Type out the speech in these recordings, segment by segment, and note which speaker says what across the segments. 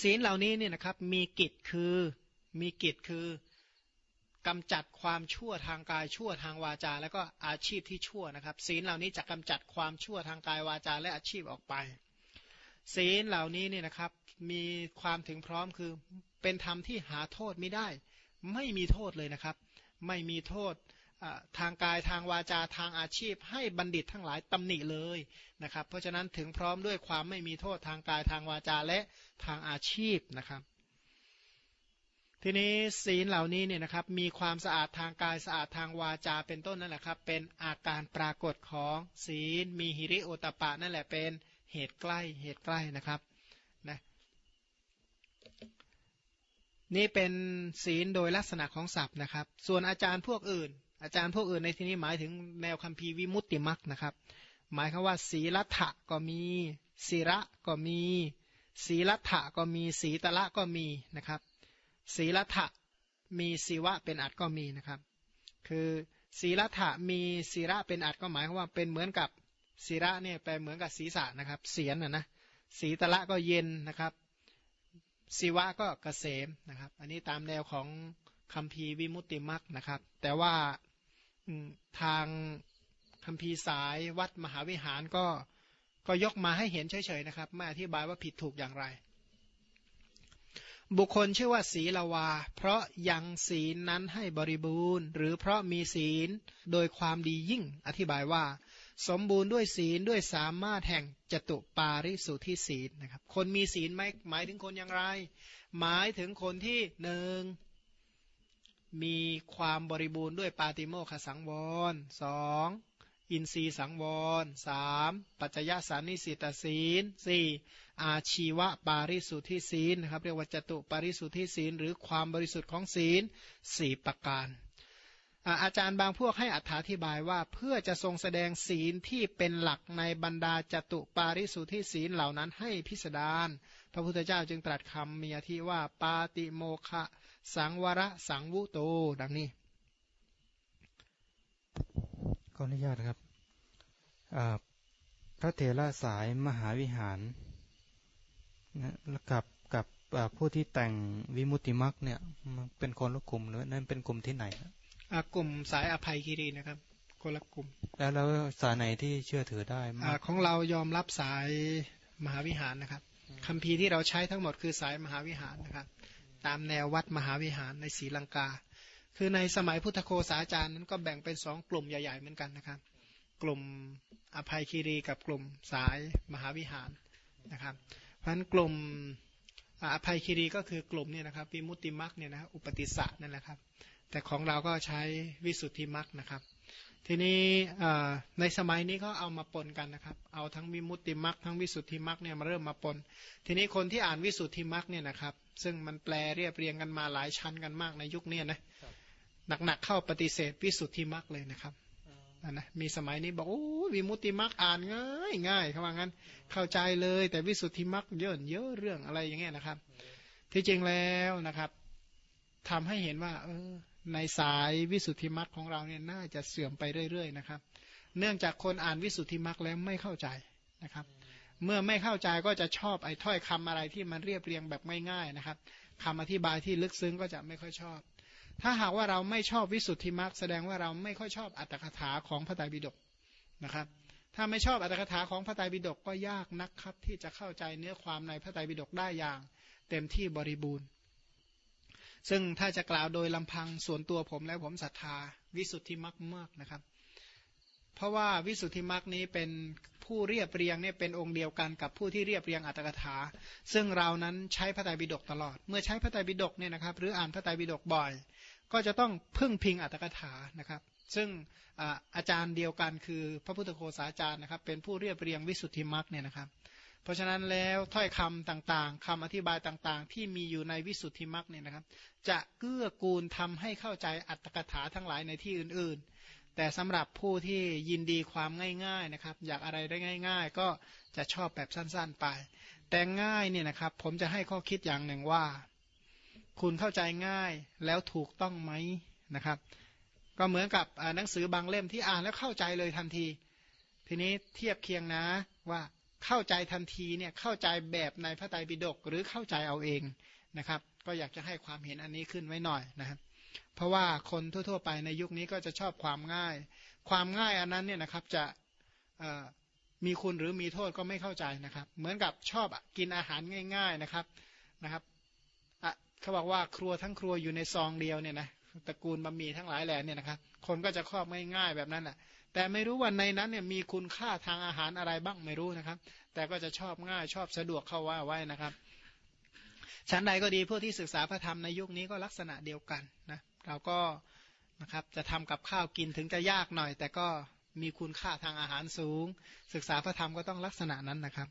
Speaker 1: ศีลเหล่านี้เนี่ยนะครับมีกิจคือมีกิจคือกำจัดความชั่วทางกายชั่วทางวาจา แล้วก็อาชีพที่ชั่วนะครับ ศีลเหล่านี้จะกำจัดความชั่วทางกายวาจาและอาชีพออกไป ศีลเหล่านี้เนี่ยนะครับมีความถึงพร้อมคือเป็นธรรมที่หาโทษไม่ได้ ไม่มีโทษเลยนะครับ ไม่มีโทษ ทางกายทางวาจาทางอาชีพ ให้บัณฑิตทั้งหลายตำหนิเลยนะครับ เพราะฉะนั้นถึงพร้อมด้วยความไม่มีโทษทางกายทางวาจาและทางอาชีพนะครับ ทีนี้ศีลเหล่านี้เนี่ยนะครับมีความสะอาดทางกายสะอาดทางวาจาเป็นต้นนั่นแหละครับ เป็นอาการปรากฏของศีลมีหิริโอตปะนั่นแหละเป็นเหตุใกล้เหตุใกล้นะครับนะนี่เป็นศีลโดยลักษณะของศัพท์นะครับ ส่วนอาจารย์พวกอื่น อาจารย์พวกอื่นในที่นี้หมายถึงแนวคัมภีร์วิมุตติมักนะครับ หมายคือว่า ศีลัทธะก็มีศีระก็มี ศีลัทธะก็มีศีตละก็มีนะครับ ศีลัทะมีศีวะเป็นอัดก็มีนะครับ คือศีลัทะมีศีระเป็นอัดก็หมายความว่าเป็นเหมือนกับศีระเนี่ยแปลเหมือนกับศีรษะนะครับ เสียนนะนะศีตละก็เย็นนะครับศีวะก็เกษมนะครับ อันนี้ตามแนวของคำพีวิมุตติมักนะครับ แต่ว่า ทางคำพีสายวัดมหาวิหารก็ก็ยกมาให้เห็นเฉยๆนะครับ ไม่อธิบายว่าผิดถูกอย่างไร บุคคลชื่อว่าศีลวา เพราะยังศีลนั้นให้บริบูรณ์ หรือเพราะมีศีลโดยความดียิ่ง อธิบายว่า สมบูรณ์ด้วยศีลด้วยสามารถแห่งจตุปาริสุทธิศีลนะครับ คนมีศีลไหมหมายถึงคนอย่างไร หมายถึงคนที่หนึ่ง มีความบริบูรณ์ด้วยปาติโมขสังวรสองอินทรีสังวรสามปัจจยสานิสิตศีลสี่อาชีวะปาริสุทธิศีลนะครับเรียกว่าจตุปาริสุทธิศีล หรือความบริสุทธิ์ของศีลสี่ประการอาจารย์บางพวกให้อธิบายว่าเพื่อจะทรงแสดงศีลที่เป็นหลักในบรรดาจตุปาริสุทธิศีลเหล่านั้นให้พิสดารพระพุทธเจ้าจึงตรัสคำมีอธิว่าปาติโมคะ สังวรสังวุโต ดังนี้
Speaker 2: ขออนุญาตครับพระเถระสายมหาวิหารนะกับกับผู้ที่แต่งวิมุติมักเนี่ยมันเป็นคนละกลุ่มหรือนั่นเป็นกลุ่มที่ไหน
Speaker 1: กลุ่มสายอภัยคีรีนะครับคนละกลุ่ม
Speaker 2: แล้วแล้วสายไหนที่เชื่อถือได้
Speaker 1: อของเรายอมรับสายมหาวิหารนะครับคำพีที่เราใช้ทั้งหมดคือสายมหาวิหารนะครับ ตามแนววัดมหาวิหารในศรีลังกา คือในสมัยพุทธโคสาจารย์นั้นก็แบ่งเป็นสองกลุ่มใหญ่ๆเหมือนกันนะครับ กลุ่มอภัยคีรีกับกลุ่มสายมหาวิหารนะครับเพราะฉะนั้นกลุ่มอภัยคีรีก็คือกลุ่มเนี่ยนะครับวิมุตติมักเนี่ยนะอุปติสะนั่นแหละครับ แต่ของเราก็ใช้วิสุทธิมักนะครับ ทีนี้ในสมัยนี้ก็เอามาปนกันนะครับ เอาทั้งวิมุตติมักทั้งวิสุทธิมักเนี่ยมาเริ่มมาปน ทีนี้คนที่อ่านวิสุทธิมักเนี่ยนะครับ ซึ่งมันแปลเรียบเรียงกันมาหลายชั้นกันมากในยุคนี้นะหนักๆเข้าปฏิเสธวิสุทธิมักเลยนะครับนะมีสมัยนี้บอกโอ้วิมุตติมักอ่านง่ายง่ายเขาว่างั้นเข้าใจเลย แต่วิสุทธิมักเยอะเยอะเรื่องอะไรอย่างเงี้ยนะครับ ที่จริงแล้วนะครับทำให้เห็นว่า เออ ในสายวิสุทธิมักของเราเนี่ยน่าจะเสื่อมไปเรื่อยๆนะครับ เนื่องจากคนอ่านวิสุทธิมักแล้วไม่เข้าใจนะครับ เมื่อไม่เข้าใจก็จะชอบไอ้ถ้อยคำอะไรที่มันเรียบเรียงแบบง่ายๆนะครับคำอธิบายที่ลึกซึ้งก็จะไม่ค่อยชอบ ถ้าหากว่าเราไม่ชอบวิสุทธิมรรคแสดงว่าเราไม่ค่อยชอบอัตถกถาของพระไตรปิฎกนะครับ ถ้าไม่ชอบอัตถกถาของพระไตรปิฎกก็ยากนักครับ ที่จะเข้าใจเนื้อความในพระไตรปิฎกได้อย่าง เต็มที่บริบูรณ์ ซึ่งถ้าจะกล่าวโดยลำพังส่วนตัวผมแล้วผมศรัทธาวิสุทธิมรรคมากนะครับ เพราะว่าวิสุทธิมรรคนี้เป็น ผู้เรียบเรียงเนี่ยเป็นองค์เดียวกันกับผู้ที่เรียบเรียงอัตถกถา ซึ่งเรานั้นใช้พระไตรปิฎกตลอด เมื่อใช้พระไตรปิฎกเนี่ยนะครับ หรืออ่านพระไตรปิฎกบ่อย ก็จะต้องพึ่งพิงอัตถกถานะครับ ซึ่งอาจารย์เดียวกันคือพระพุทธโฆษาจารย์นะครับ เป็นผู้เรียบเรียงวิสุทธิมรรคเนี่ยนะครับ เพราะฉะนั้นแล้วถ้อยคำต่างๆคำอธิบายต่างๆ ที่มีอยู่ในวิสุทธิมรรคเนี่ยนะครับ จะเกื้อกูลทำให้เข้าใจอัตถกถาทั้งหลายในที่อื่นๆ แต่สำหรับผู้ที่ยินดีความง่ายๆนะครับ อยากอะไรได้ง่าย ๆ ก็จะชอบแบบสั้นๆไป แต่ง่ายเนี่ยนะครับ ผมจะให้ข้อคิดอย่างหนึ่งว่า คุณเข้าใจง่ายแล้วถูกต้องไหมนะครับ ก็เหมือนกับหนังสือบางเล่มที่อ่านแล้วเข้าใจเลยทันที ทีนี้เทียบเคียงนะว่าเข้าใจทันทีเนี่ยเข้าใจแบบในพระไตรปิฎกหรือเข้าใจเอาเองนะครับ ก็อยากจะให้ความเห็นอันนี้ขึ้นไว้หน่อยนะครับ เพราะว่าคนทั่ว ๆ ไปในยุคนี้ก็จะชอบความง่าย ความง่ายอันนั้นเนี่ยนะครับจะมีคุณหรือมีโทษก็ไม่เข้าใจนะครับ เหมือนกับชอบกินอาหารง่าย ๆนะครับนะครับเขาบอกว่าครัวทั้งครัวอยู่ในซองเดียวเนี่ยนะตระกูลบะหมี่ทั้งหลายแหล่เนี่ยนะครับ คนก็จะครอบง่ายๆแบบนั้นแหละแต่ไม่รู้ว่าในนั้นเนี่ยมีคุณค่าทางอาหารอะไรบ้างไม่รู้นะครับ แต่ก็จะชอบง่ายชอบสะดวกเข้าว่าไว้นะครับ ชั้นใดก็ดีผู้ที่ศึกษาพระธรรมในยุคนี้ก็ลักษณะเดียวกันนะเราก็นะครับจะทำกับข้าวกินถึงจะยากหน่อย แต่ก็มีคุณค่าทางอาหารสูง ศึกษาพระธรรมก็ต้องลักษณะนั้นนะครับ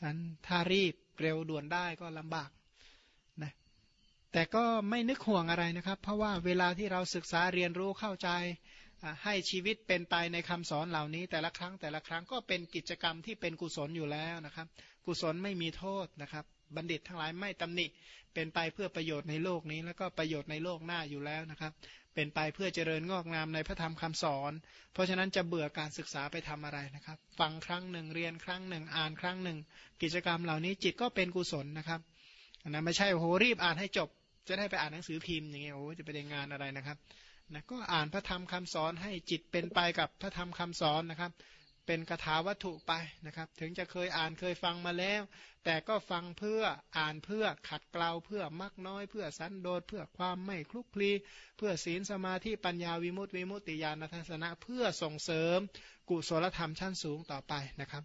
Speaker 1: ท่านถ้ารีบเร็วด่วนได้ก็ลำบากนะแต่ก็ไม่นึกห่วงอะไรนะครับ เพราะว่าเวลาที่เราศึกษาเรียนรู้เข้าใจให้ชีวิตเป็นไปในคำสอนเหล่านี้ แต่ละครั้งแต่ละครั้งก็เป็นกิจกรรมที่เป็นกุศลอยู่แล้วนะครับ กุศลไม่มีโทษนะครับ บัณฑิตทั้งหลายไม่ตำหนิ เป็นไปเพื่อประโยชน์ในโลกนี้ แล้วก็ประโยชน์ในโลกหน้าอยู่แล้วนะครับ เป็นไปเพื่อเจริญงอกงามในพระธรรมคำสอน เพราะฉะนั้นจะเบื่อการศึกษาไปทำอะไรนะครับ ฟังครั้งหนึ่งเรียนครั้งหนึ่งอ่านครั้งหนึ่ง กิจกรรมเหล่านี้จิตก็เป็นกุศลนะครับนะไม่ใช่โหรีบอ่านให้จบ จะได้ไปอ่านหนังสือพิมพ์อย่างเงี้ยโอ้จะไปได้งานอะไรนะครับนะก็อ่านพระธรรมคำสอนให้จิตเป็นไปกับพระธรรมคำสอนนะครับ เป็นคาถาวัตถุไปนะครับ ถึงจะเคยอ่านเคยฟังมาแล้ว แต่ก็ฟังเพื่ออ่านเพื่อขัดเกลาเพื่อมักน้อย เพื่อสันโดษเพื่อความไม่คลุกคลีเพื่อศีลสมาธิปัญญาวิมุตติวิมุตติญาณทัศนะ เพื่อส่งเสริมกุศลธรรมชั้นสูงต่อไปนะครับ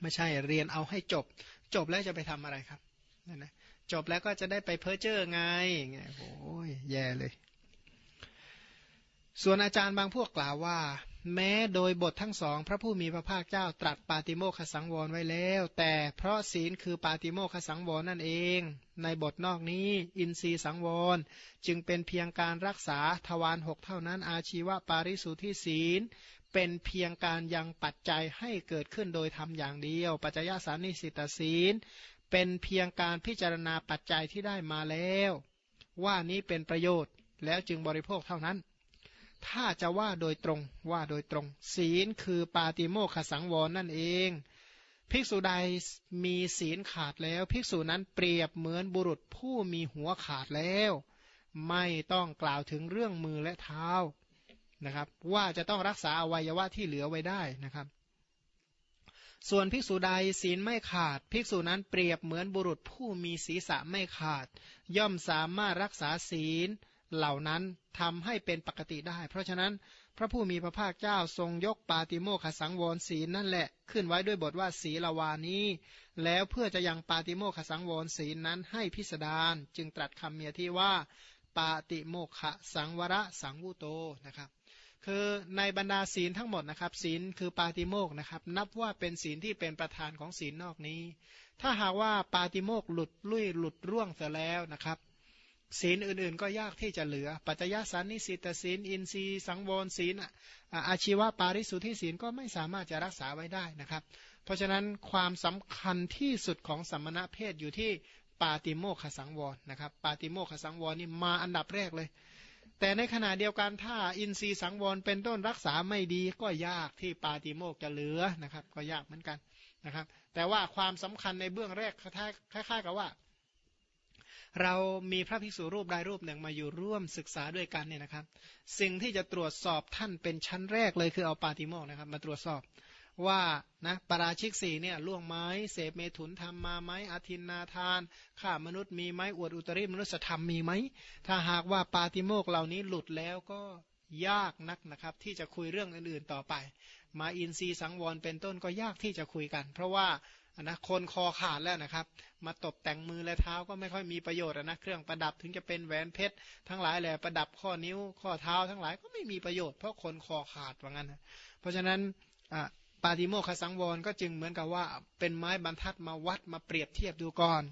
Speaker 1: ไม่ใช่เรียนเอาให้จบ จบแล้วจะไปทำอะไรครับนั่นนะจบแล้วก็จะได้ไปเพ้อเจ้อไงไงโอ้ยแย่เลย ส่วนอาจารย์บางพวกกล่าวว่า แม้โดยบททั้งสอง พระผู้มีพระภาคเจ้าตรัสปาติโมคสังวรไว้แล้ว แต่เพราะศีลคือปาติโมคสังวรนั่นเอง ในบทนอกนี้ อินทรีสังวรจึงเป็นเพียงการรักษาทวารหกเท่านั้นอาชีวะปาริสุทธิศีล เป็นเพียงการยังปัจจัยให้เกิดขึ้นโดยทำอย่างเดียว ปัจจยสานิสิตศีล เป็นเพียงการพิจารณาปัจจัยที่ได้มาแล้ว ว่านี้เป็นประโยชน์แล้วจึงบริโภคเท่านั้น ถ้าจะว่าโดยตรงว่าโดยตรง ศีลคือปาติโมขสังวรนั่นเอง ภิกษุใดมีศีลขาดแล้ว ภิกษุนั้นเปรียบเหมือนบุรุษผู้มีหัวขาดแล้ว ไม่ต้องกล่าวถึงเรื่องมือและเท้านะครับ ว่าจะต้องรักษาอวัยวะที่เหลือไว้ได้นะครับ ส่วนภิกษุใดศีลไม่ขาด ภิกษุนั้นเปรียบเหมือนบุรุษผู้มีศีรษะไม่ขาด ย่อมสามารถรักษาศีล เหล่านั้นทำให้เป็นปกติได้ เพราะฉะนั้นพระผู้มีพระภาคเจ้าทรงยกปาติโมขสังวรศีลนั่นแหละขึ้นไว้ด้วยบทว่าศีลาวานี้ แล้วเพื่อจะยังปาติโมขสังวรศีลนั้นให้พิสดารจึงตรัสคำเมียที่ว่า ปาติโมขสังวรสังวุโตนะครับ คือในบรรดาศีลทั้งหมดนะครับศีลคือปาติโมกนะครับนับว่าเป็นศีลที่เป็นประธานของศีลนอกนี้ ถ้าหากว่าปาติโมกหลุดลุ่ยหลุดร่วงเสียแล้วนะครับ ศีลอื่นๆ ก็ยากที่จะเหลือ ปัจจยสันนิสิตศีล อินทรีสังวรศีลอาชีวะปาริสุทธิศีลก็ไม่สามารถจะรักษาไว้ได้นะครับ เพราะฉะนั้นความสำคัญที่สุดของสัมมณเพศอยู่ที่ปาติโมขสังวรนะครับ ปาติโมขสังวรนี่มาอันดับแรกเลย แต่ในขณะเดียวกันถ้าอินทรีย์สังวรเป็นต้นรักษาไม่ดีก็ยากที่ปาติโมกจะเหลือนะครับ ก็ยากเหมือนกันนะครับ แต่ว่าความสำคัญในเบื้องแรกคล้ายๆกับว่า เรามีพระภิกษุรูปใดรูปหนึ่งมาอยู่ร่วมศึกษาด้วยกันเนี่ยนะครับ สิ่งที่จะตรวจสอบท่านเป็นชั้นแรกเลยคือเอาปาติโมกนะครับ มาตรวจสอบว่านะปราชิกสี่เนี่ยล่วงไม้เสพเมถุนทำมาไหมอาทินนาทานฆ่ามนุษย์มีไหมอวดอุตริมนุษยธรรมมีไหมถ้าหากว่าปาติโมกเหล่านี้หลุดแล้วก็ยากนักนะครับ ที่จะคุยเรื่องอื่นๆต่อไป มาอินทรีสังวรเป็นต้นก็ยากที่จะคุยกัน เพราะว่า นะคนคอขาดแล้วนะครับ มาตบแต่งมือและเท้าก็ไม่ค่อยมีประโยชน์นะเครื่องประดับถึงจะเป็นแหวนเพชรทั้งหลายแหละประดับข้อนิ้วข้อเท้าทั้งหลายก็ไม่มีประโยชน์เพราะคนคอขาดว่างั้นนะเพราะฉะนั้นปาติโมคสังวรก็จึงเหมือนกับว่าเป็นไม้บรรทัดมาวัดมาเปรียบเทียบดูก่อน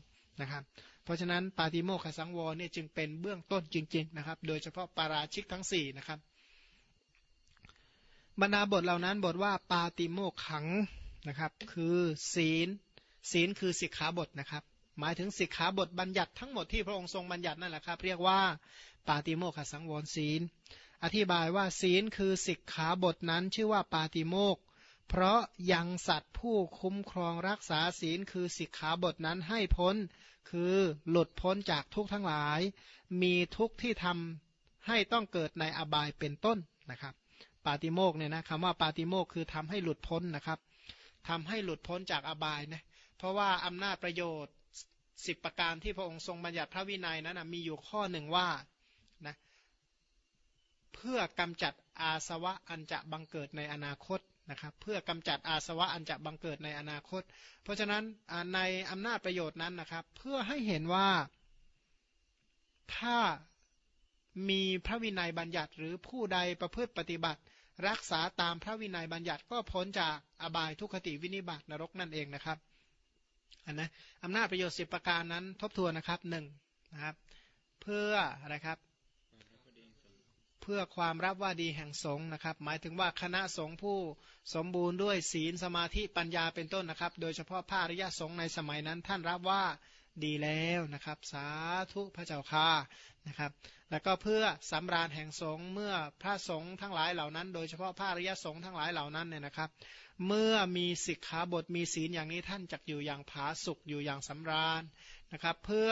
Speaker 1: นะครับ เพราะฉะนั้นปาติโมคสังวรเนี่ยจึงเป็นเบื้องต้นจริง ๆ นะครับ โดยเฉพาะปาราชิกทั้ง4นะครับบรรดาบทเหล่านั้นบทว่าปาติโมขัง นะครับ คือศีล ศีลคือสิกขาบทนะครับ หมายถึงสิกขาบทบัญญัติทั้งหมดที่พระองค์ทรงบัญญัตินั่นแหละครับ เรียกว่าปาติโมกขสังวรศีล อธิบายว่าศีลคือสิกขาบทนั้นชื่อว่าปาติโมกเพราะยังสัตว์ผู้คุ้มครองรักษาศีลคือสิกขาบทนั้นให้พ้น คือหลุดพ้นจากทุกทั้งหลาย มีทุกที่ทำให้ต้องเกิดในอบายเป็นต้นนะครับ ปาติโมกเนี่ยนะคำว่าปาติโมกคือทำให้หลุดพ้นนะครับ ทำให้หลุดพ้นจากอบายนะเพราะว่าอำนาจประโยชน์สิบประการที่พระองค์ทรงบัญญัติพระวินัยนั้นนะมีอยู่ข้อหนึ่งว่านะเพื่อกำจัดอาสวะอันจะบังเกิดในอนาคตนะครับเพื่อกำจัดอาสวะอันจะบังเกิดในอนาคต เพราะฉะนั้นในอำนาจประโยชน์นั้นนะครับ เพื่อให้เห็นว่าถ้ามีพระวินัยบัญญัติหรือผู้ใดประพฤติปฏิบัติ รักษาตามพระวินัยบัญญัติก็พ้นจากอบายทุคติวินิบาตนรกนั่นเองนะครับอันนะอำนาจประโยชน์สิบประการนั้นทบทวนนะครับหนึ่งนะครับ เพื่ออะไรครับ เพื่อความรับว่าดีแห่งสงฆ์นะครับ หมายถึงว่าคณะสงฆ์ผู้สมบูรณ์ด้วยศีลสมาธิปัญญาเป็นต้นนะครับ โดยเฉพาะพระอริยสงฆ์ในสมัยนั้น ท่านรับว่า ดีแล้วนะครับ สาธุพระเจ้าค่านะครับ แล้วก็เพื่อสำราญแห่งสงฆ์เมื่อพระสงฆ์ทั้งหลายเหล่านั้น โดยเฉพาะพระอริยสงฆ์ทั้งหลายเหล่านั้นเนี่ยนะครับ เมื่อมีสิกขาบทมีศีลอย่างนี้ท่านจักอยู่อย่างผาสุกอยู่อย่างสำราญนะครับ เพื่อ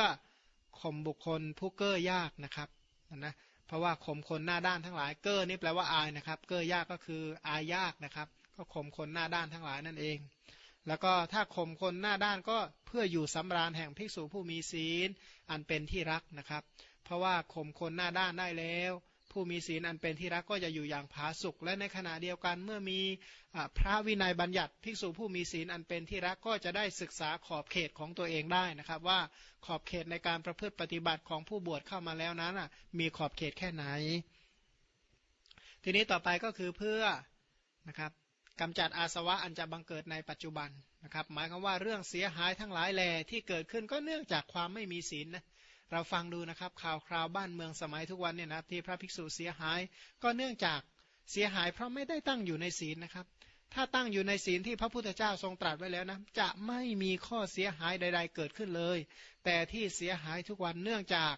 Speaker 1: ข่มบุคคลผู้เก้อยากนะครับนะเพราะว่าข่มคนหน้าด้านทั้งหลายเก้อนี่แปลว่าอายนะครับ เก้อยากก็คืออายยากนะครับ ก็ข่มคนหน้าด้านทั้งหลายนั่นเอง แล้วก็ถ้าข่มคนหน้าด้านก็เพื่ออยู่สำราญแห่งภิกษุผู้มีศีลอันเป็นที่รักนะครับ เพราะว่าข่มคนหน้าด้านได้แล้ว ผู้มีศีลอันเป็นที่รักก็จะอยู่อย่างผาสุกและในขณะเดียวกันเมื่อมีพระวินัยบัญญัติภิกษุผู้มีศีลอันเป็นที่รักก็จะได้ศึกษาขอบเขตของตัวเองได้นะครับ ว่าขอบเขตในการประพฤติปฏิบัติของผู้บวชเข้ามาแล้วนั้นมีขอบเขตแค่ไหน ทีนี้ต่อไปก็คือเพื่อนะครับ กำจัดอาสวะอันจะบังเกิดในปัจจุบันนะครับ หมายความว่าเรื่องเสียหายทั้งหลายแหล่ที่เกิดขึ้นก็เนื่องจากความไม่มีศีลนะเราฟังดูนะครับข่าวคราวบ้านเมืองสมัยทุกวันเนี่ยนะที่พระภิกษุเสียหาย ก็เนื่องจากเสียหาย เพราะไม่ได้ตั้งอยู่ในศีลนะครับ ถ้าตั้งอยู่ในศีลที่พระพุทธเจ้าทรงตรัสไว้แล้วนะจะไม่มีข้อเสียหายใด ๆ เกิดขึ้นเลย แต่ที่เสียหายทุกวันเนื่องจาก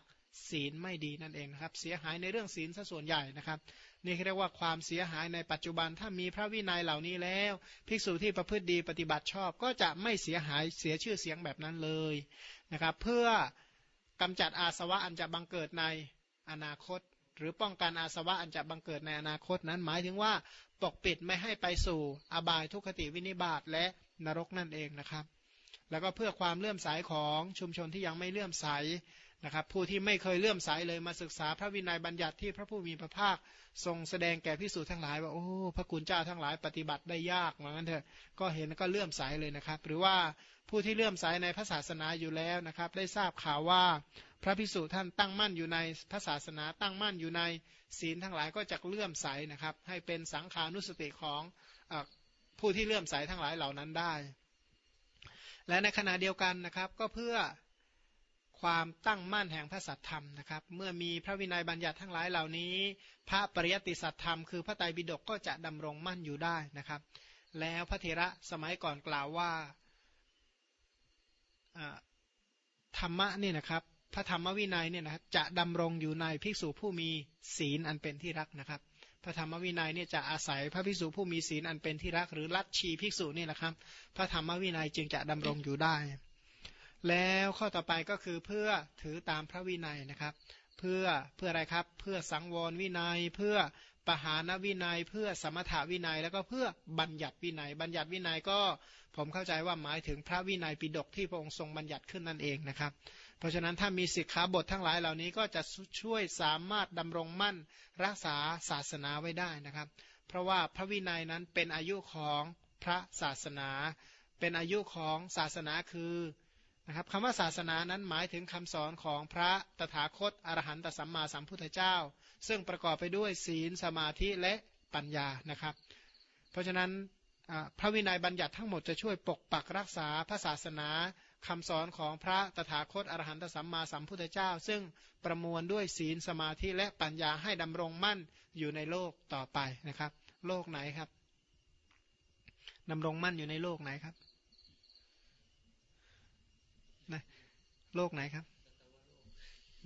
Speaker 1: ศีลไม่ดีนั่นเองนะครับ เสียหายในเรื่องศีลซะส่วนใหญ่นะครับ นี่เรียกว่าความเสียหายในปัจจุบันถ้ามีพระวินัยเหล่านี้แล้ว ภิกษุที่ประพฤติดีปฏิบัติชอบ ก็จะไม่เสียหายเสียชื่อเสียงแบบนั้นเลยนะครับ เพื่อกำจัดอาสวะอันจะบังเกิดในอนาคต หรือป้องกันอาสวะอันจะบังเกิดในอนาคตนั้น หมายถึงว่าปกปิดไม่ให้ไปสู่อบายทุคติวินิบาตและนรกนั่นเองนะครับ แล้วก็เพื่อความเลื่อมใสของชุมชนที่ยังไม่เลื่อมใส นะครับผู้ที่ไม่เคยเลื่อมใสเลยมาศึกษาพระวินัยบัญญัติที่พระผู้มีพระภาคทรงแสดงแก่พิสูจน์ทั้งหลายว่าโอ้พระคุณเจ้าทั้งหลายปฏิบัติได้ยากเหมือนกันเถอะก็เห็นก็เลื่อมใสเลยนะครับ หรือว่าผู้ที่เลื่อมใสในพระศาสนาอยู่แล้วนะครับ ได้ทราบข่าวว่าพระพิสุท่านตั้งมั่นอยู่ในพระศาสนาตั้งมั่นอยู่ในศีลทั้งหลายก็จะเลื่อมใสนะครับ ให้เป็นสังขานุสติของอผู้ที่เลื่อมใสทั้งหลายเหล่านั้นได้ และในขณะเดียวกันนะครับก็เพื่อ ความตั้งมั่นแห่งพระสัทธรรมนะครับ เมื่อมีพระวินัยบัญญัติทั้งหลายเหล่านี้ พระปริยติสัทธรรมคือพระไตรปิฎกก็จะดำรงมั่นอยู่ได้นะครับ แล้วพระเถระสมัยก่อนกล่าวว่าธรรมะนี่นะครับพระธรรมวินัยเนี่ยนะครับจะดำรงอยู่ในภิกษุผู้มีศีลอันเป็นที่รักนะครับ พระธรรมวินัยเนี่ยจะอาศัยพระภิกษุผู้มีศีลอันเป็นที่รัก หรือลัทธิภิกษุนี่แหละครับ พระธรรมวินัยจึงจะดำรงอยู่ได้ แล้วข้อต่อไปก็คือเพื่อถือตามพระวินัยนะครับ เพื่อเพื่ออะไรครับ เพื่อสังวรวินัย เพื่อปหานวินัย เพื่อสมถาวินัย แล้วก็เพื่อบัญญัติวินัย บัญญัติวินัยก็ผมเข้าใจว่าหมายถึงพระวินัยปิฎกที่พระองค์ทรงบัญญัติขึ้นนั่นเองนะครับ เพราะฉะนั้นถ้ามีสิกขาบททั้งหลายเหล่านี้ก็จะช่วยสามารถดำรงมั่นรักษาศาสนาไว้ได้นะครับ เพราะว่าพระวินัยนั้นเป็นอายุของพระศาสนา เป็นอายุของศาสนาคือ นะครับคำว่าศาสนานั้นหมายถึงคำสอนของพระตถาคตอรหันตสัมมาสัมพุทธเจ้า ซึ่งประกอบไปด้วยศีลสมาธิและปัญญานะครับ เพราะฉะนั้นพระวินัยบัญญัติทั้งหมดจะช่วยปกปักรักษาพระศาสนาคำสอนของพระตถาคตอรหันตสัมมาสัมพุทธเจ้า ซึ่งประมวลด้วยศีลสมาธิและปัญญาให้ดำรงมั่นอยู่ในโลกต่อไปนะครับ โลกไหนครับดำรงมั่นอยู่ในโลกไหนครับนะ โลกไหนครับ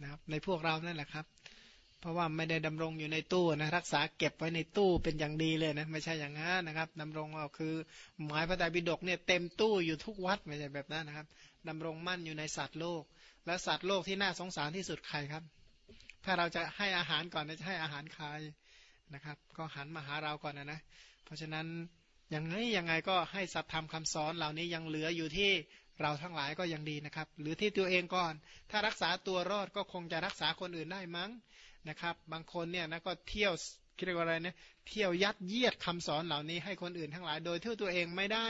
Speaker 1: นะครับ ในพวกเรานั่นแหละครับ เพราะว่าไม่ได้ดำรงอยู่ในตู้นะรักษาเก็บไว้ในตู้เป็นอย่างดีเลยนะไม่ใช่อย่างนั้นนะครับดำรงก็คือหมายพระไตรปิฎกเนี่ยเต็มตู้อยู่ทุกวัดไม่ใช่แบบนั้นนะครับดำรงมั่นอยู่ในสัตว์โลก และสัตว์โลกที่น่าสงสารที่สุดใครครับ ถ้าเราจะให้อาหารก่อนจะให้อาหารใครนะครับ ก็หันมาหาเราก่อนนะนะ เพราะฉะนั้นอยังไงยังไงก็ให้สัตธรรมคำสอนเหล่านี้ยังเหลืออยู่ที่ เราทั้งหลายก็ยังดีนะครับ หรือที่ตัวเองก่อน ถ้ารักษาตัวรอดก็คงจะรักษาคนอื่นได้มั้งนะครับ บางคนเนี่ยนะก็เที่ยวเรียกว่าอะไรเนี่ยเที่ยวยัดเยียดคำสอนเหล่านี้ให้คนอื่นทั้งหลาย โดยที่ตัวเองไม่ได้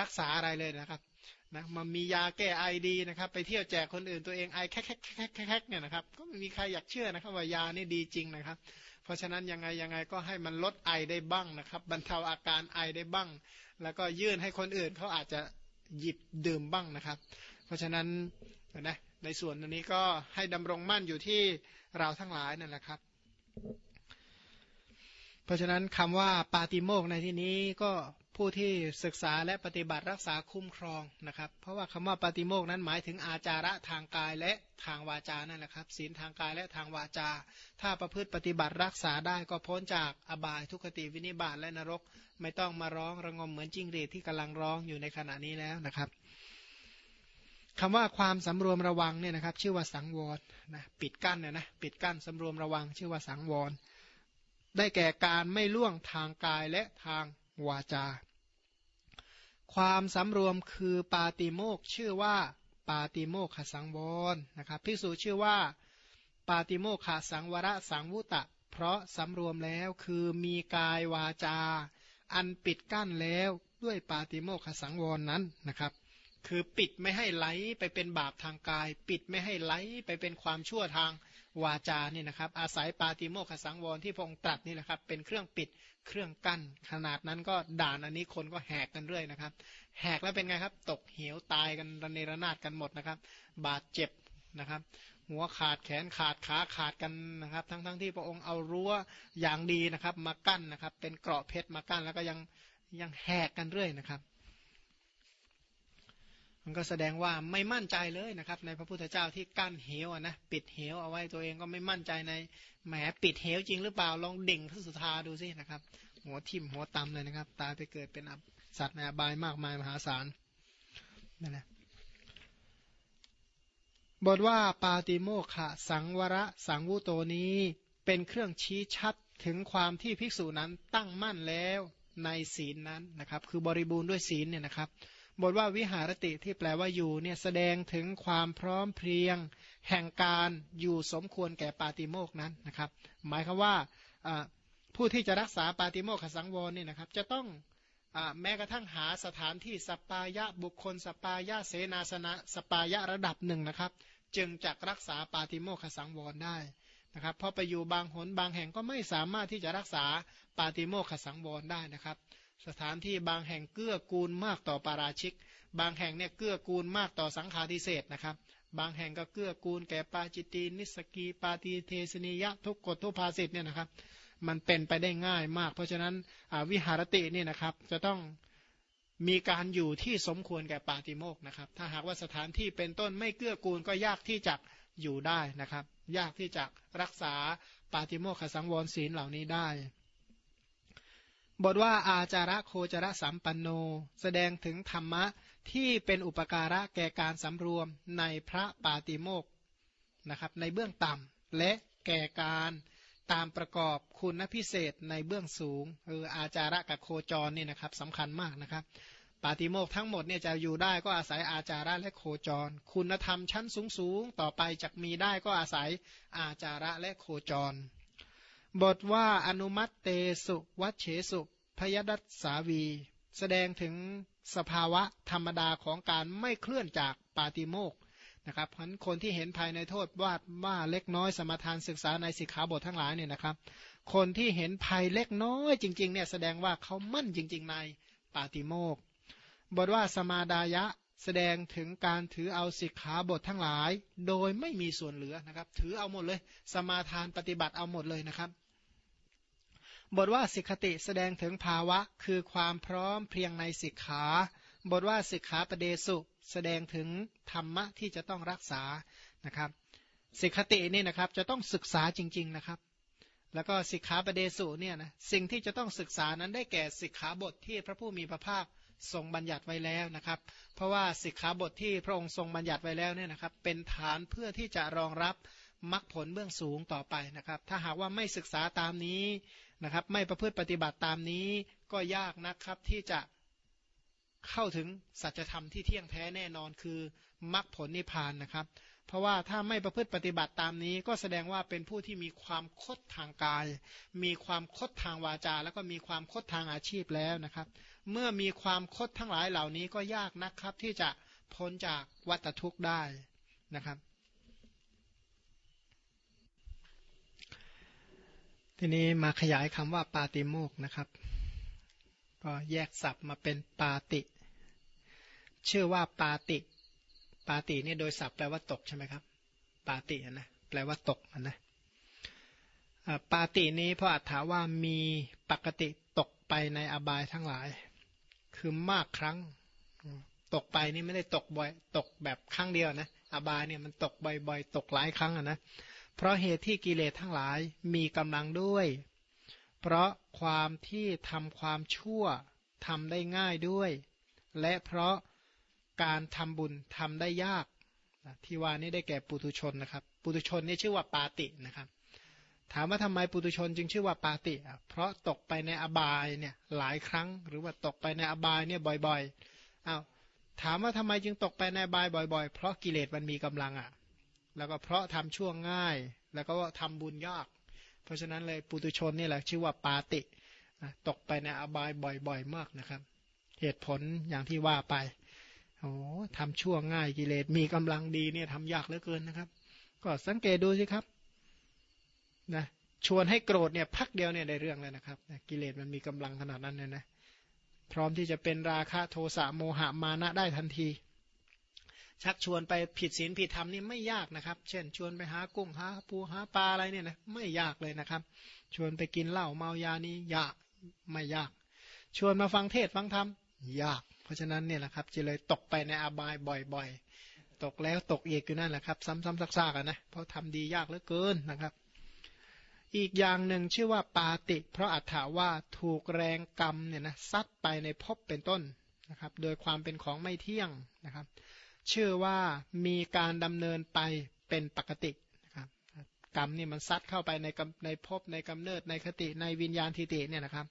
Speaker 1: รักษาอะไรเลยนะครับนะมันมียาแก้ไอดีนะครับ ไปเที่ยวแจกคนอื่นตัวเองไอแคกแคกแคกแคกเนี่ยนะครับ ก็ไม่มีใครอยากเชื่อนะครับว่ายานี่ดีจริงนะครับ เพราะฉะนั้นยังไงยังไงก็ให้มันลดไอได้บ้างนะครับ บรรเทาอาการไอได้บ้าง แล้วก็ยื่นให้คนอื่นเขาอาจจะ หยิบดื่มบ้างนะครับ เพราะฉะนั้นนะในส่วนนี้ก็ให้ดำรงมั่นอยู่ที่เราทั้งหลายนั่นแหละครับ เพราะฉะนั้นคำว่าปาติโมกในที่นี้ก็ ผู้ที่ศึกษาและปฏิบัติรักษาคุ้มครองนะครับ เพราะว่าคำว่าปาติโมกนั้นหมายถึงอาจาระทางกายและทางวาจานั่นแหละครับศีลทางกายและทางวาจา ถ้าประพฤติปฏิบัติรักษาได้ก็พ้นจากอบายทุกติวินิบาตและนรก ไม่ต้องมาร้องระงมเหมือนจิ้งหรีดที่กำลังร้องอยู่ในขณะนี้แล้วนะครับคำว่าความสำรวมระวังเนี่ยนะครับ ชื่อว่าสังวรนะปิดกั้นเนี่ยนะปิดกั้นสำรวมระวัง ชื่อว่าสังวร ได้แก่การไม่ล่วงทางกายและทาง วาจา ความสำรวมคือปาติโมกชื่อว่าปาติโมกขสังวรนะครับพิสูจชื่อว่า ปาติโมกขสังวรสังวุตะ เพราะสำรวมแล้วคือมีกายวาจา อันปิดกั้นแล้วด้วยปาติโมกขสังวรนั้นนะครับ คือปิดไม่ให้ไหลไปเป็นบาปทางกาย ปิดไม่ให้ไหลไปเป็นความชั่วทาง วาจานี่นะครับ อาศัยปาติโมกขสังวรที่พระองค์ตรัสนี่แหละครับ เป็นเครื่องปิดเครื่องกั้น ขนาดนั้นก็ด่านอันนี้คนก็แหกกันเรื่อยนะครับ แหกแล้วเป็นไงครับ ตกเหวตายกันระเนระนาดกันหมดนะครับ บาดเจ็บนะครับ หัวขาดแขนขาดขาขาดกันนะครับ ทั้งๆทที่พระองค์เอารั้วอย่างดีนะครับ มากั้นนะครับ เป็นเกราะเพชรมากั้นแล้วก็ยังยังแหกกันเรื่อยนะครับ มันก็แสดงว่าไม่มั่นใจเลยนะครับ ในพระพุทธเจ้าที่กั้นเหวนะปิดเหวเอาไว้ตัวเองก็ไม่มั่นใจในแหมปิดเหวจริงหรือเปล่าลองเด่งพระสุธาดูสินะครับ หัวทิ่มหัวตำเลยนะครับ ตายไปเกิดเป็นสัตว์ในอบายมากมายมหาศาลนั่นแหละบทว่าปาติโมขะสังวรสังวุโตนี้เป็นเครื่องชี้ชัดถึงความที่ภิกษุนั้นตั้งมั่นแล้วในศีลนั้นนะครับ คือบริบูรณ์ด้วยศีลเนี่ยนะครับ บทว่าวิหารติที่แปลว่าอยู่เนี่ยแสดงถึงความพร้อมเพรียง แห่งการอยู่สมควรแก่ปาติโมกนั้นนะครับ หมายคือว่าผู้ที่จะรักษาปาติโมกขสังวรเนี่ยนะครับ จะต้องอแม้กระทั่งหาสถานที่สปายะบุคคล สปายะเสนาสนะสปายะระดับหนึ่งนะครับ จึงจะรักษาปาติโมกขสังวรได้นะครับเพราะไปอยู่บางหนบางแห่งก็ไม่สามารถที่จะรักษาปาติโมกขสังวรได้นะครับ สถานที่บางแห่งเกื้อกูลมากต่อปาราชิก บางแห่งเนี่ยเกื้อกูลมากต่อสังฆาทิเศษนะครับ บางแห่งก็เกื้อกูลแก่ปาจิตีนิสกีปาติเทสนิยะทุกกฎทุกภาสิทธ์เนี่ยนะครับ มันเป็นไปได้ง่ายมาก เพราะฉะนั้นวิหารตินี่นะครับจะต้องมีการอยู่ที่สมควรแก่ปาติโมกนะครับ ถ้าหากว่าสถานที่เป็นต้นไม่เกื้อกูลก็ยากที่จะอยู่ได้นะครับ ยากที่จะรักษาปาติโมกขสังวรศีลเหล่านี้ได้ บทว่าอาจาระโคจรสัมปันโน แสดงถึงธรรมะที่เป็นอุปการะแก่การสำรวมในพระปาติโมกนะครับในเบื้องต่ำและแก่การตามประกอบคุณพิเศษในเบื้องสูงเอออาจาระกับโคจรนี่นะครับสำคัญมากนะครับ ปาติโมกทั้งหมดเนี่ยจะอยู่ได้ก็อาศัยอาจาระและโคจร คุณธรรมชั้นสูงสูงต่อไปจะมีได้ก็อาศัยอาจาระและโคจร บทว่าอนุมัติเตสุวัชเฉสุพยดัสสาวี แสดงถึงสภาวะธรรมดาของการไม่เคลื่อนจากปาติโมกนะครับเพราะคนที่เห็นภายในโทษวาดว่าเล็กน้อยสมทานศึกษาในสิกขาบททั้งหลายเนี่ยนะครับ คนที่เห็นภัยเล็กน้อยจริงๆเนี่ยแสดงว่าเขามั่นจริง ๆ ในปาติโมกบทว่าสมาดายะแสดงถึงการถือเอาสิกขาบททั้งหลาย โดยไม่มีส่วนเหลือนะครับ ถือเอาหมดเลย สมาทานปฏิบัติเอาหมดเลยนะครับ บทว่าสิกขติแสดงถึงภาวะคือความพร้อมเพียงในสิกขา บทว่าสิกขาประเดสุแสดงถึงธรรมะที่จะต้องรักษานะครับ สิกขตินี่นะครับจะต้องศึกษาจริง ๆนะครับ แล้วก็สิกขาประเดสุเนี่ยนะสิ่งที่จะต้องศึกษานั้นได้แก่สิกขาบทที่พระผู้มีพระภาคทรงบัญญัติไว้แล้วนะครับ เพราะว่าสิกขาบทที่พระองค์ทรงบัญญัติไว้แล้วเนี่ยนะครับ เป็นฐานเพื่อที่จะรองรับมรรคผลเบื้องสูงต่อไปนะครับ ถ้าหากว่าไม่ศึกษาตามนี้ นะครับ ไม่ประพฤติปฏิบัติตามนี้ก็ยากนะครับที่จะเข้าถึงสัจธรรมที่เที่ยงแท้แน่นอนคือมรรคผลนิพพานนะครับ เพราะว่าถ้าไม่ประพฤติปฏิบัติตามนี้ก็แสดงว่าเป็นผู้ที่มีความคดทางกาย มีความคดทางวาจา แล้วก็มีความคดทางอาชีพแล้วนะครับ เมื่อมีความคดทั้งหลายเหล่านี้ก็ยากนะครับที่จะพ้นจากวัฏทุกข์ได้นะครับ ทีนี้มาขยายคำว่าปาติโมกนะครับ ก็แยกศัพท์มาเป็นปาติ ชื่อว่าปาติ ปาตินี่โดยศัพท์แปลว่าตกใช่ไหมครับ ปาตินะแปลว่าตกนะปาตินี้พระอัฏฐาว่ามีปกติตกไปในอบายทั้งหลาย คือมากครั้งตกไปนี่ไม่ได้ตกบ่อย ตกแบบครั้งเดียวนะ อบายเนี่ยมันตกบ่อยๆ ตกหลายครั้งอะนะ เพราะเหตุที่กิเลสทั้งหลายมีกำลังด้วย เพราะความที่ทำความชั่วทำได้ง่ายด้วย และเพราะการทำบุญทำได้ยากที่ว่านี้ได้แก่ปุถุชนนะครับ ปุถุชนนี่ชื่อว่าปาตินะครับ ถามว่าทำไมปุถุชนจึงชื่อว่าปาติ เพราะตกไปในอบายเนี่ยหลายครั้ง หรือว่าตกไปในอบายเนี่ยบ่อยๆอา้าวถามว่าทำไมจึงตกไปในอบายบ่อย ๆ เพราะกิเลสมันมีกำลังอะ แล้วก็เพราะทำช่วงง่าย แล้วก็ทำบุญยาก เพราะฉะนั้นเลยปุถุชนนี่แหละชื่อว่าปาติตกไปในอบายบ่อย ๆ มากนะครับ เหตุผลอย่างที่ว่าไปโอ้ทำชั่วง่ายกิเลสมีกำลังดีเนี่ยทำยากเหลือเกินนะครับ ก็สังเกตดูสิครับนะชวนให้โกรธเนี่ยพักเดียวเนี่ยได้เรื่องเลยนะครับกิเลสมันมีกำลังขนาดนั้นเนี่ยนะพร้อมที่จะเป็นราคะโทสะโมหะมานะได้ทันที ชักชวนไปผิดศีลผิดธรรมนี่ไม่ยากนะครับ เช่น ชวนไปหากุ้งหาปูหาปลาอะไรเนี่ยนะไม่ยากเลยนะครับ ชวนไปกินเหล้าเมายานี่ยากไม่ยาก ชวนมาฟังเทศฟังธรรมยาก เพราะฉะนั้นเนี่ยแหละครับจะเลยตกไปในอบายบ่อยๆ ตกแล้วตกอีกอยู่นั่นแหละครับ ซ้ำๆซากๆนะเพราะทำดียากเหลือเกินนะครับ อีกอย่างหนึ่งชื่อว่าปาติ เพราะอัฏฐาว่าถูกแรงกรรมเนี่ยนะซัดไปในภพเป็นต้นนะครับ โดยความเป็นของไม่เที่ยงนะครับ ชื่อว่ามีการดำเนินไปเป็นปกตินะครับกรรมนี่มันซัดเข้าไปในในภพในกำเนิดในคติในวิญญาณทิติเนี่ยนะครับ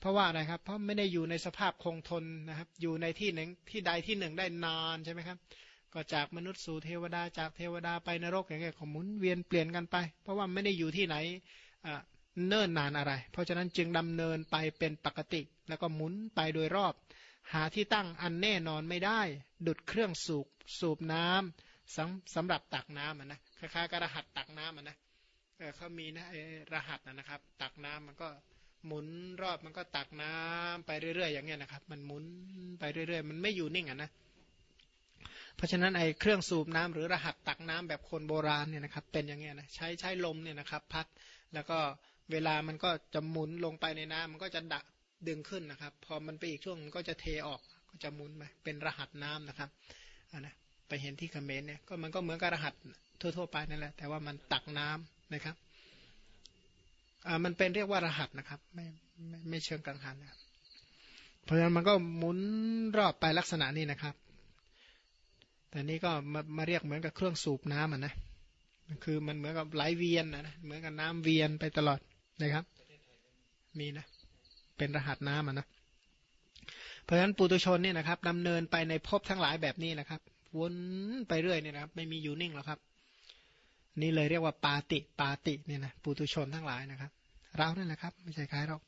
Speaker 1: เพราะว่าอะไรครับ เพราะไม่ได้อยู่ในสภาพคงทนนะครับ อยู่ในที่หนึ่งที่ใดที่หนึ่งได้นานใช่ไหมครับ ก็จากมนุษย์สู่เทวดาจากเทวดาไปนรกอย่างเงี้ยขมุนเวียนเปลี่ยนกันไป เพราะว่าไม่ได้อยู่ที่ไหนเนิ่นนานอะไร เพราะฉะนั้นจึงดำเนินไปเป็นปกติ แล้วก็หมุนไปโดยรอบ หาที่ตั้งอันแน่นอนไม่ได้ ดุดเครื่องสูบสูบน้ำสำสำหรับตักน้ำนะคล้ายๆกับรหัสตักน้ำนะเขามีนะรหัสนะครับ ตักน้ำมันก็หมุนรอบมันก็ตักน้ำไปเรื่อย ๆ อย่างเงี้ยนะครับ มันหมุนไปเรื่อย ๆ มันไม่อยู่นิ่งอะนะเพราะฉะนั้นไอ้เครื่องสูบน้ำหรือรหัสตักน้ำแบบคนโบราณเนี่ยนะครับ เป็นอย่างเงี้ยนะใช้ใช้ลมเนี่ยนะครับ พัดแล้วก็เวลามันก็จะหมุนลงไปในน้ำมันก็จะดักดึงขึ้นนะครับ พอมันไปอีกช่วงมันก็จะเทออก จะหมุนไปเป็นรหัสน้ำนะครับอ่านะไปเห็นที่คอมเมนต์เนี่ยก็มันก็เหมือนกับรหัสทั่ว ๆ ไปนั่นแหละ แต่ว่ามันตักน้ำนะครับอ่ามันเป็นเรียกว่ารหัสนะครับ ไม่ไม่ไม่เชิงกังหันนะครับเพราะฉะนั้นมันก็หมุนรอบไปลักษณะนี้นะครับ แต่นี้ก็มามาเรียกเหมือนกับเครื่องสูบน้ำอะนะคือมันเหมือนกับไหลเวียนนะเหมือนกับน้ำเวียนไปตลอดนะครับ มีนะ เป็นรหัสน้ำอะนะ เพราะฉะนั้นปุตุชนเนี่ยนะครับดำเนินไปในภพทั้งหลายแบบนี้นะครับ วนไปเรื่อยเนี่ยนะครับ ไม่มีอยู่นิ่งหรอกครับ นี่เลยเรียกว่าปาติปาติเนี่ยนะปุตุชนทั้งหลายนะครับ เรานั่นแหละครับ ไม่ใช่ใครหรอก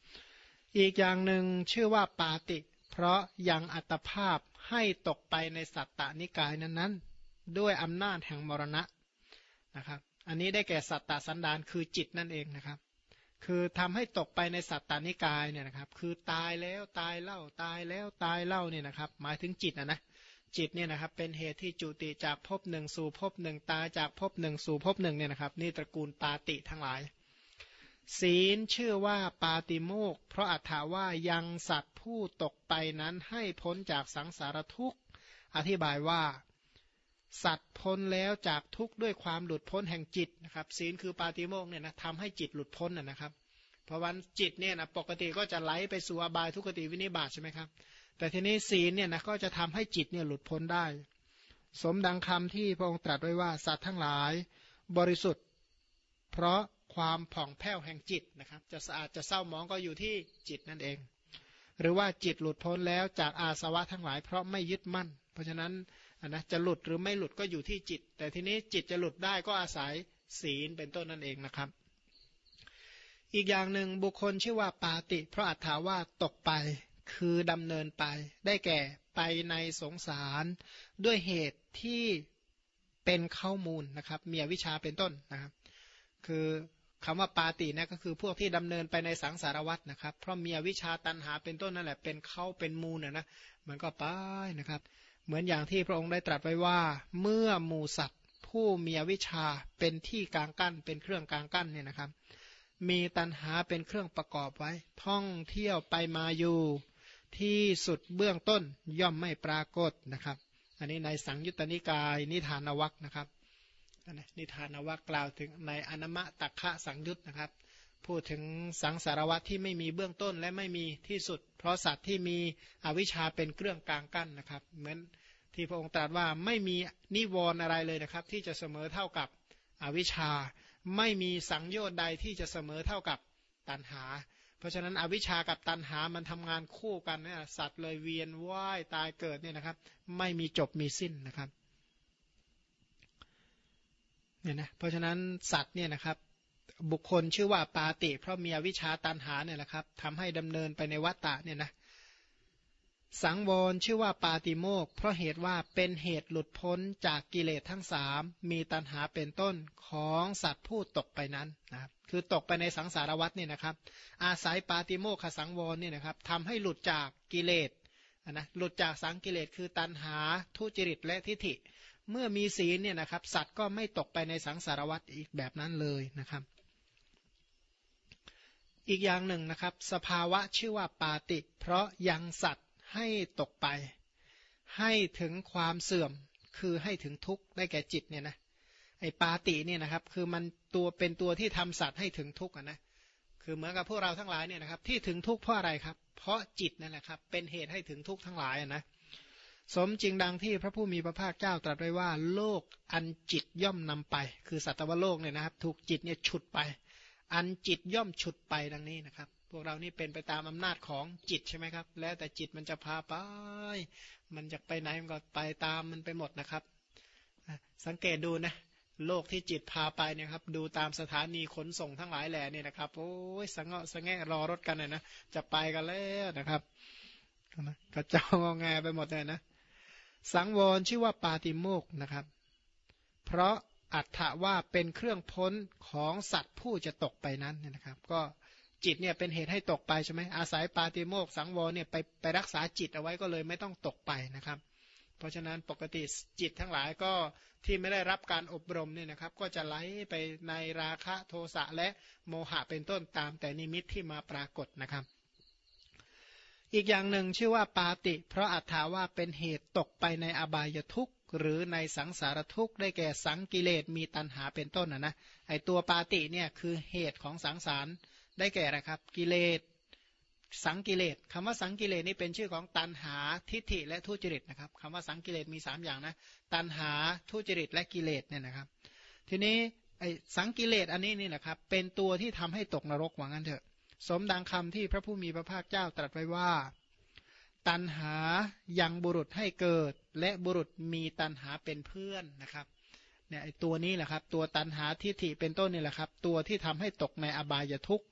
Speaker 1: อีกอย่างหนึ่งชื่อว่าปาติ เพราะยังอัตภาพให้ตกไปในสัตตนิกายนั้นๆ ด้วยอำนาจแห่งมรณะนะครับ อันนี้ได้แก่สัตตสันดานคือจิตนั่นเองนะครับ คือทำให้ตกไปในสัตตานิกายเนี่ยนะครับ คือตายแล้วตายเล่าตายแล้วตายเล่าเนี่ยนะครับ หมายถึงจิตนะนะจิตเนี่ยนะครับเป็นเหตุที่จุติจากภพหนึ่งสู่ภพหนึ่งตายจากภพหนึ่งสู่ภพหนึ่งเนี่ยนะครับนี่ตระกูลปาติทั้งหลาย ศีลชื่อว่าปาติโมก เพราะอัถาว่ายังสัตว์ผู้ตกไปนั้นให้พ้นจากสังสารทุกข์ อธิบายว่า สัตว์พ้นแล้วจากทุกข์ด้วยความหลุดพ้นแห่งจิตนะครับ ศีลคือปาติโมกเนี่ยนะทำให้จิตหลุดพ้นนะครับ เพราะวันจิตเนี่ยนะปกติก็จะไหลไปสู่อบายทุกขติวินิบาตใช่ไหมครับ แต่ทีนี้ศีลเนี่ยนะก็จะทำให้จิตเนี่ยหลุดพ้นได้ สมดังคำที่พระองค์ตรัสไว้ว่าสัตว์ทั้งหลาย บริสุทธิ์ เพราะความผ่องแผ้วแห่งจิตนะครับ จะสะอาดจะเศร้ามองก็อยู่ที่จิตนั่นเอง หรือว่าจิตหลุดพ้นแล้วจากอาสวะทั้งหลาย เพราะไม่ยึดมั่น เพราะฉะนั้น นะจะหลุดหรือไม่หลุดก็อยู่ที่จิต แต่ทีนี้จิตจะหลุดได้ก็อาศัยศีลเป็นต้นนั่นเองนะครับ อีกอย่างหนึ่งบุคคลชื่อว่าปาติ เพราะอัตถาว่าตกไปคือดำเนินไป ได้แก่ไปในสงสารด้วยเหตุที่เป็นข้อมูลนะครับมีวิชาเป็นต้นนะครับ คือคำว่าปาตินะก็คือพวกที่ดำเนินไปในสังสารวัตนะครับ เพราะมีวิชาตันหาเป็นต้นนั่นแหละเป็นเข้าเป็นมูลนะนะมันก็ไปนะครับ เหมือนอย่างที่พระองค์ได้ตรัสไว้ว่า เมื่อหมูสัตว์ ผู้มีวิชาเป็นที่กลางกั้นเป็นเครื่องกลางกั้นเนี่ยนะครับ มีตันหาเป็นเครื่องประกอบไว้ ท่องเที่ยวไปมาอยู่ที่สุดเบื้องต้นย่อมไม่ปรากฏนะครับ อันนี้ในสังยุตตนิกายนิทานวักนะครับนิทานวักกล่าวถึงในอนมะตักขะสังยุตนะครับ พูดถึงสังสารวัตที่ไม่มีเบื้องต้นและไม่มีที่สุด เพราะสัตว์ที่มีอวิชชาเป็นเครื่องกลางกั้นนะครับ เหมือนที่พระองค์ตรัสว่าไม่มีนิวรณ์อะไรเลยนะครับ ที่จะเสมอเท่ากับอวิชชา ไม่มีสังโยชน์ใดที่จะเสมอเท่ากับตัณหา เพราะฉะนั้นอวิชชากับตัณหามันทำงานคู่กันเนี่ยสัตว์เลยเวียนว่ายตายเกิดเนี่ยนะครับ ไม่มีจบมีสิ้นนะครับเนี่ยนะเพราะฉะนั้นสัตว์เนี่ยนะครับ บุคคลชื่อว่าปาติ เพราะมีอวิชชาตันหาเนี่ยแหละครับทำให้ดำเนินไปในวัฏฏะเนี่ยนะสังวรชื่อว่าปาติโมกเพราะเหตุว่าเป็นเหตุหลุดพ้นจากกิเลสทั้งสามมีตันหาเป็นต้นของสัตว์ผู้ตกไปนั้นนะครับคือตกไปในสังสารวัฏเนี่ยนะครับ อาศัยปาติโมกขสังวรเนี่ยนะครับทำให้หลุดจากกิเลสนะหลุดจากสังกิเลสคือตันหาทุจริตและทิฏฐิ เมื่อมีศีลเนี่ยนะครับ สัตว์ก็ไม่ตกไปในสังสารวัฏอีกแบบนั้นเลยนะครับ อีกอย่างหนึ่งนะครับ สภาวะชื่อว่าปาติ เพราะยังสัตว์ให้ตกไป ให้ถึงความเสื่อมคือให้ถึงทุกข์ได้แก่จิตเนี่ยนะไอปาติเนี่ยนะครับ คือมันตัวเป็นตัวที่ทำสัตว์ให้ถึงทุกข์นะคือเหมือนกับพวกเราทั้งหลายเนี่ยนะครับ ที่ถึงทุกข์เพราะอะไรครับ เพราะจิตนั่นแหละครับ เป็นเหตุให้ถึงทุกข์ทั้งหลายนะสมจริงดังที่พระผู้มีพระภาคเจ้าตรัสไว้ว่า โลกอันจิตย่อมนำไป คือสัตวโลกเนี่ยนะครับ ถูกจิตเนี่ยฉุดไป อันจิตย่อมฉุดไปดังนี้นะครับ พวกเรานี่เป็นไปตามอำนาจของจิตใช่ไหมครับ แล้วแต่จิตมันจะพาไป มันจะไปไหนมันก็ไปตามมันไปหมดนะครับ สังเกตดูนะโลกที่จิตพาไปเนี่ยครับ ดูตามสถานีขนส่งทั้งหลายแหล่เนี่ยนะครับโอ้ยสังเงาสังแงรอรถกันนะนะจะไปกันแล้วนะครับกระเจ้างอแงไปหมดเลยนะ สังวรชื่อว่าปาติโมกนะครับ เพราะ อัตถะว่าเป็นเครื่องพ้นของสัตว์ผู้จะตกไปนั้นนะครับ ก็จิตเนี่ยเป็นเหตุให้ตกไปใช่ไหมอาศัยปาติโมกสังวรเนี่ยไปไปรักษาจิตเอาไว้ก็เลยไม่ต้องตกไปนะครับ เพราะฉะนั้นปกติจิตทั้งหลายก็ที่ไม่ได้รับการอบรมเนี่ยนะครับ ก็จะไหลไปในราคะโทสะและโมหะเป็นต้นตามแต่นิมิตที่มาปรากฏนะครับ อีกอย่างหนึ่งชื่อว่าปาติ เพราะอัตถาว่าเป็นเหตุตกไปในอบายทุกข์ หรือในสังสารทุกข์ได้แก่สังกิเลสมีตัณหาเป็นต้นนะนะไอตัวปาติเนี่ยคือเหตุของสังสารได้แก่อะไรครับ กิเลสสังกิเลสคำว่าสังกิเลสนี่เป็นชื่อของตัณหาทิฏฐิและทุจริตนะครับคำว่าสังกิเลสมี 3 อย่างนะตัณหาทุจริตและกิเลสเนี่ยนะครับ ทีนี้ไอสังกิเลสอันนี้นี่นะครับเป็นตัวที่ทำให้ตกนรกว่างั้นเถอะ สมดังคำที่พระผู้มีพระภาคเจ้าตรัสไว้ว่า ตันหายังบุรุษให้เกิด และบุรุษมีตันหาเป็นเพื่อนนะครับเนี่ยตัวนี้แหละครับ ตัวตันหาทิฏฐิเป็นต้นนี่แหละครับ ตัวที่ทำให้ตกในอบายทุกข์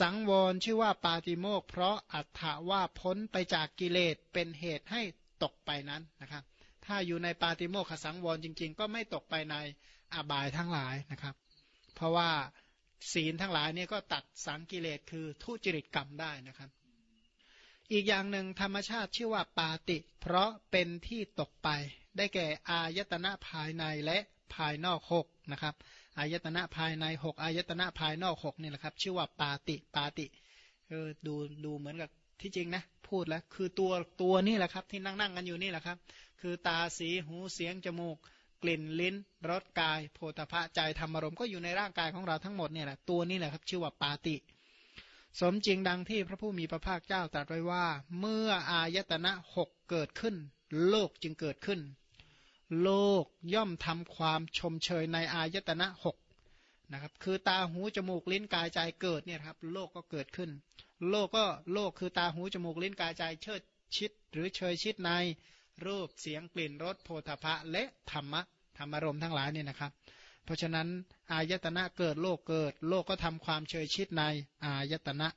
Speaker 1: สังวรชื่อว่าปาติโมกเพราะอัตถาว่าพ้นไปจากกิเลสเป็นเหตุให้ตกไปนั้นนะครับ ถ้าอยู่ในปาติโมกขสังวรจริง ๆ ก็ไม่ตกไปในอบายทั้งหลายนะครับ เพราะว่าศีลทั้งหลายเนี่ยก็ตัดสังกิเลสคือทุจริตกรรมได้นะครับ อีกอย่างหนึ่งธรรมชาติชื่อว่าปาติ เพราะเป็นที่ตกไป ได้แก่อายตนะภายในและภายนอกหกนะครับอายตนะภายในหกอายตนะภายนอกหกนี่แหละครับ ชื่อว่าปาติปาติเออดูดูเหมือนกับที่จริงนะพูดแล้วคือตัวตัวนี่แหละครับ ที่นั่งนั่งกันอยู่นี่แหละครับ คือตาสีหูเสียงจมูก กลิ่นลิ้นรสกาย โพธพะใจธรรมรมก็อยู่ในร่างกายของเราทั้งหมดเนี่ยแหละตัวนี้แหละครับ ชื่อว่าปาติ สมจริงดังที่พระผู้มีพระภาคเจ้าตรัสไว้ว่า เมื่ออายตนะหกเกิดขึ้น โลกจึงเกิดขึ้น โลกย่อมทำความชมเชยในอายตนะหกนะครับ คือตาหูจมูกลิ้นกายใจเกิดเนี่ยครับ โลกก็เกิดขึ้น โลกก็โลกคือตาหูจมูกลิ้นกายใจเชิดชิด หรือเชยชิดในรูปเสียงกลิ่นรสโพธพะและธรรมะธรรมารมณ์ทั้งหลายเนี่ยนะครับ เพราะฉะนั้น อายตนะเกิดโลกเกิด โลกก็ทำความเฉยชิดในอายตนะ